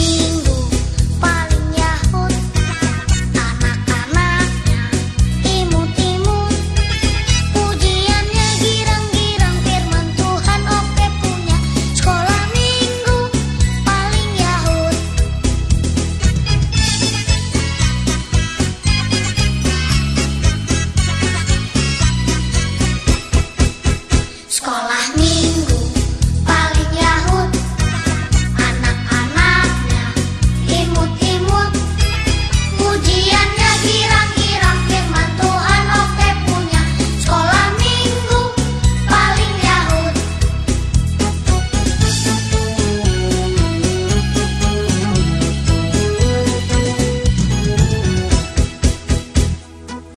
House.